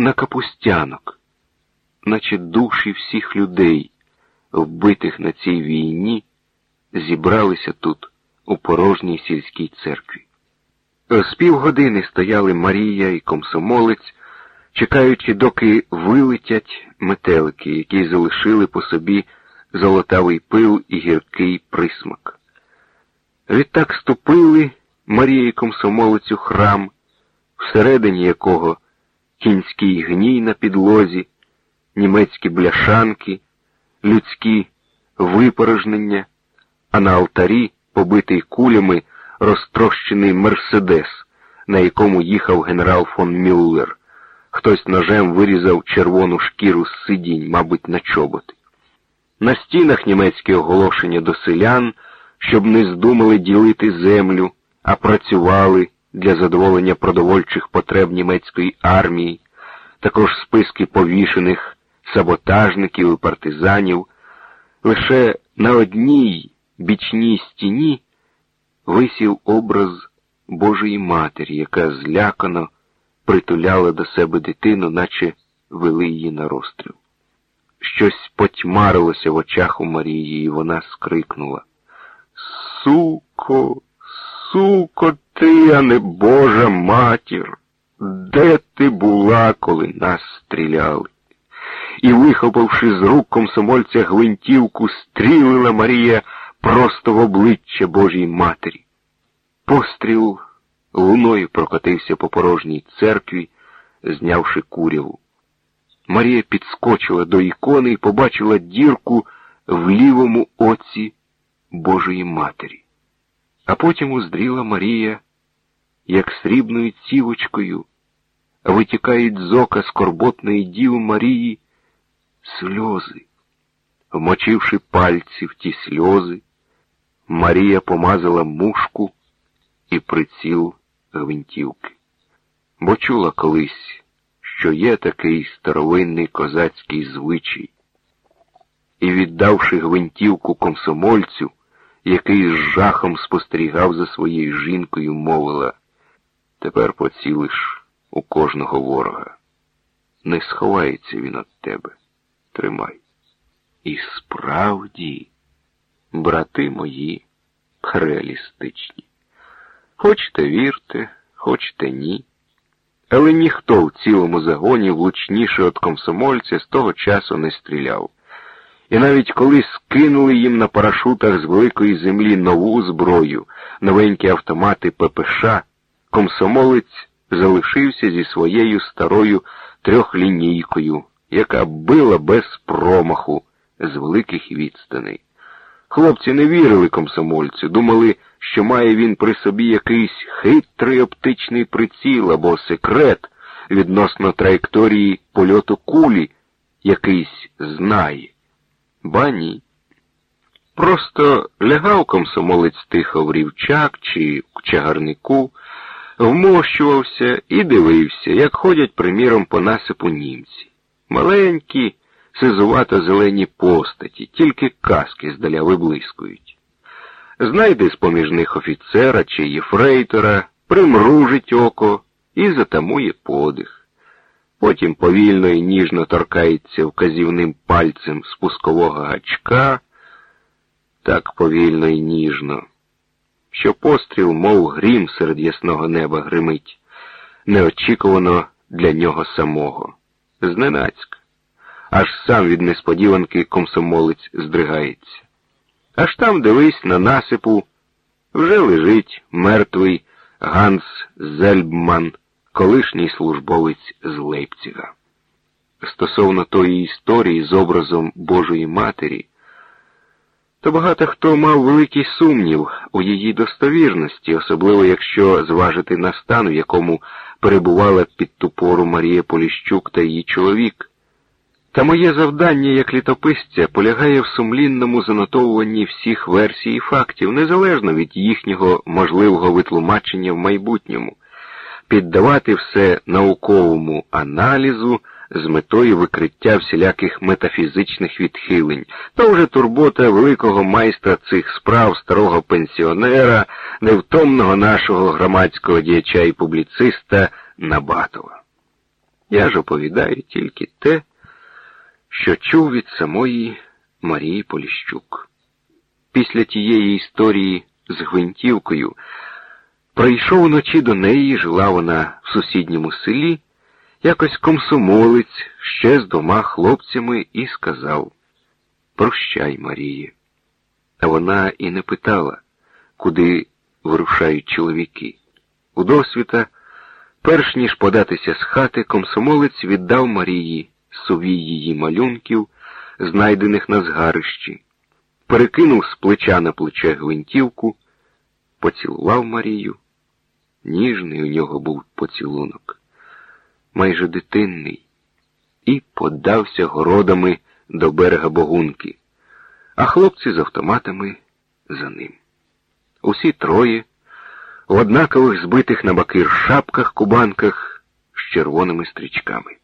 на капустянок, наче душі всіх людей, вбитих на цій війні, зібралися тут, у порожній сільській церкві. З півгодини стояли Марія і комсомолець, чекаючи, доки вилетять метелики, які залишили по собі золотавий пил і гіркий присмак. Відтак ступили комсомолець у храм, всередині якого кінський гній на підлозі, німецькі бляшанки, людські випорожнення, а на алтарі, побитий кулями, розтрощений мерседес, на якому їхав генерал фон Мюллер. Хтось ножем вирізав червону шкіру з сидінь, мабуть, на чоботи. На стінах німецькі оголошення до селян, щоб не здумали ділити землю, а працювали для задоволення продовольчих потреб німецької армії, також списки повішених саботажників і партизанів. Лише на одній бічній стіні висів образ Божої Матері, яка злякано притуляла до себе дитину, наче вели її на розстріл. Щось потьмарилося в очах у Марії, і вона скрикнула. Суко, суко, ти, а не Божа матір, де ти була, коли нас стріляли? І, вихопивши з рук комсомольця гвинтівку, стрілила Марія просто в обличчя Божій Матері. Постріл луною прокотився по порожній церкві, знявши куряву. Марія підскочила до ікони і побачила дірку в лівому оці Божої Матері. А потім уздріла Марія, як срібною цівочкою, витікають з ока скорботної діви Марії сльози. Вмочивши пальці в ті сльози, Марія помазала мушку і приціл гвинтівки, бо чула колись, що є такий старовинний козацький звичай. І, віддавши гвинтівку комсомольцю, який з жахом спостерігав за своєю жінкою, мовила тепер поцілиш у кожного ворога. Не сховається він від тебе. Тримай. І справді, брати мої, реалістичні. Хочете вірте, хочете ні. Але ніхто в цілому загоні влучніше від комсомольця з того часу не стріляв. І навіть коли скинули їм на парашутах з великої землі нову зброю, новенькі автомати ППШ, комсомолець залишився зі своєю старою трьохлінійкою, яка била без промаху з великих відстаней. Хлопці не вірили комсомольцю, думали, що має він при собі якийсь хитрий оптичний приціл або секрет відносно траєкторії польоту кулі, якийсь знає. Ба ні. Просто лягав комсомолець тихо в рівчак чи в чагарнику, вмощувався і дивився, як ходять, приміром, по насипу німці. Маленькі, сизувато зелені постаті, тільки каски здаля виблискують. Знайде з поміж них офіцера чи єфрейтора, примружить око і затамує подих. Потім повільно і ніжно торкається вказівним пальцем спускового гачка, так повільно і ніжно, що постріл, мов грім серед ясного неба гримить, неочікувано для нього самого, зненацька. Аж сам від несподіванки комсомолець здригається. Аж там, дивись, на насипу, вже лежить мертвий Ганс Зельбман колишній службовець з Лейпціга. Стосовно тої історії з образом Божої Матері, то багато хто мав великий сумнів у її достовірності, особливо якщо зважити на стан, в якому перебувала під ту пору Марія Поліщук та її чоловік. Та моє завдання як літописця полягає в сумлінному занотовуванні всіх версій і фактів, незалежно від їхнього можливого витлумачення в майбутньому піддавати все науковому аналізу з метою викриття всіляких метафізичних відхилень, то вже турбота великого майстра цих справ, старого пенсіонера, невтомного нашого громадського діяча і публіциста Набатова. Я ж оповідаю тільки те, що чув від самої Марії Поліщук. Після тієї історії з гвинтівкою прийшов уночі до неї, жила вона в сусідньому селі, якось комсомолець ще з двома хлопцями і сказав Прощай, Марії. А вона і не питала, куди вирушають чоловіки. У досвіта, перш ніж податися з хати, комсомолець віддав Марії сувій її малюнків, знайдених на згарищі, перекинув з плеча на плече гвинтівку, поцілував Марію. Ніжний у нього був поцілунок, майже дитинний, і подався городами до берега Богунки, а хлопці з автоматами за ним. Усі троє в однакових збитих на бакир шапках, кубанках з червоними стрічками.